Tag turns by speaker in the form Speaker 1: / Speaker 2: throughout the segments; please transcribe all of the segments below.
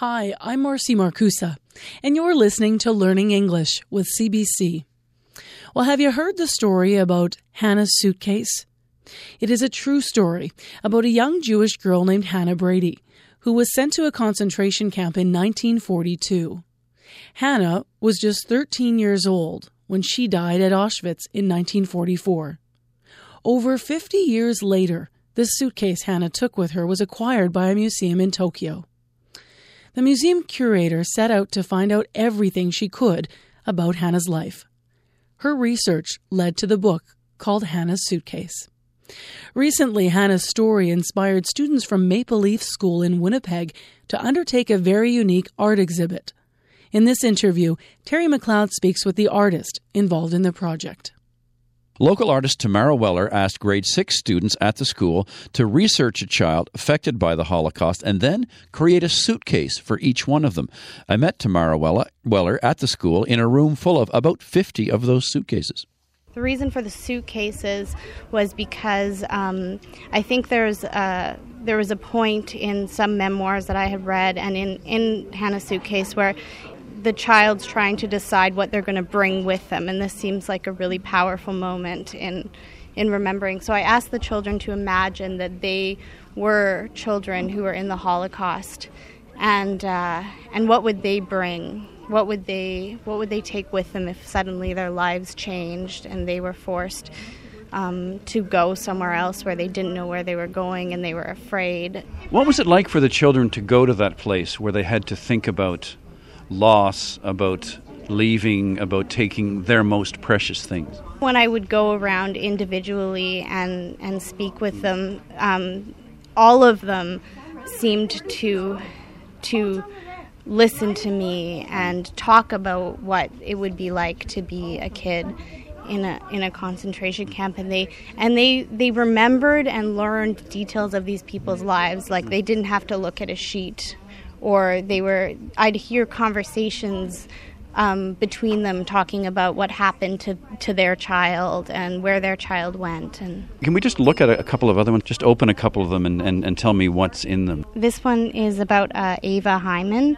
Speaker 1: Hi, I'm Marcy Marcusa, and you're listening to Learning English with CBC. Well, have you heard the story about Hannah's suitcase? It is a true story about a young Jewish girl named Hannah Brady, who was sent to a concentration camp in 1942. Hannah was just 13 years old when she died at Auschwitz in 1944. Over 50 years later, this suitcase Hannah took with her was acquired by a museum in Tokyo. The museum curator set out to find out everything she could about Hannah's life. Her research led to the book called Hannah's Suitcase. Recently, Hannah's story inspired students from Maple Leaf School in Winnipeg to undertake a very unique art exhibit. In this interview, Terry McLeod speaks with the artist involved in the project.
Speaker 2: Local artist Tamara Weller asked grade 6 students at the school to research a child affected by the Holocaust and then create a suitcase for each one of them. I met Tamara Weller at the school in a room full of about 50 of those suitcases.
Speaker 3: The reason for the suitcases was because um, I think there's a, there was a point in some memoirs that I had read and in, in Hannah's suitcase where the child's trying to decide what they're going to bring with them, and this seems like a really powerful moment in in remembering. So I asked the children to imagine that they were children who were in the Holocaust, and uh, and what would they bring? What would they what would they take with them if suddenly their lives changed and they were forced um, to go somewhere else where they didn't know where they were going and they were afraid?
Speaker 2: What was it like for the children to go to that place where they had to think about loss, about leaving, about taking their most precious things?
Speaker 3: When I would go around individually and, and speak with them, um, all of them seemed to to listen to me and talk about what it would be like to be a kid in a in a concentration camp and they and they they remembered and learned details of these people's lives like they didn't have to look at a sheet or they were I'd hear conversations um, between them talking about what happened to, to their child and where their child went. And
Speaker 2: can we just look at a, couple of other ones? Just open a couple of them and, and, and tell me what's in them.
Speaker 3: This one is about uh, Ava Hyman.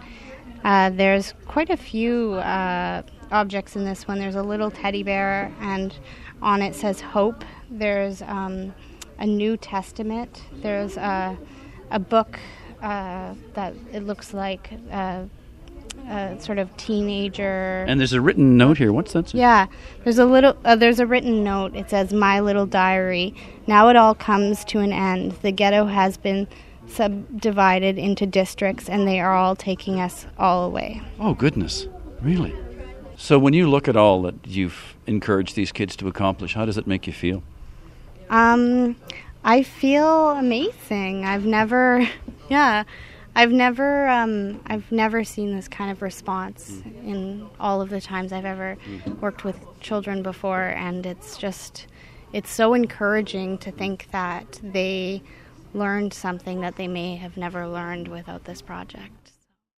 Speaker 3: Uh, there's quite a few uh, objects in this one. There's a little teddy bear, and on it says hope. There's um, a New Testament. There's a, a book uh, that it looks like a, a, sort of teenager.
Speaker 2: And there's a written note here. What's that?
Speaker 3: Say? Yeah, there's a little. Uh, there's a written note. It says, "My little diary. Now it all comes to an end. The ghetto has been." subdivided into districts and they are all taking us all away.
Speaker 2: Oh, goodness. Really? So, when you look at all that you've encouraged these kids to accomplish, how does it make you feel?
Speaker 3: Um, I feel amazing. I've never, yeah, I've never, um, I've never seen this kind of response mm. in all of the times I've ever mm. worked with children before, and it's just, it's so encouraging to think that they learned something that they may have never learned without this project.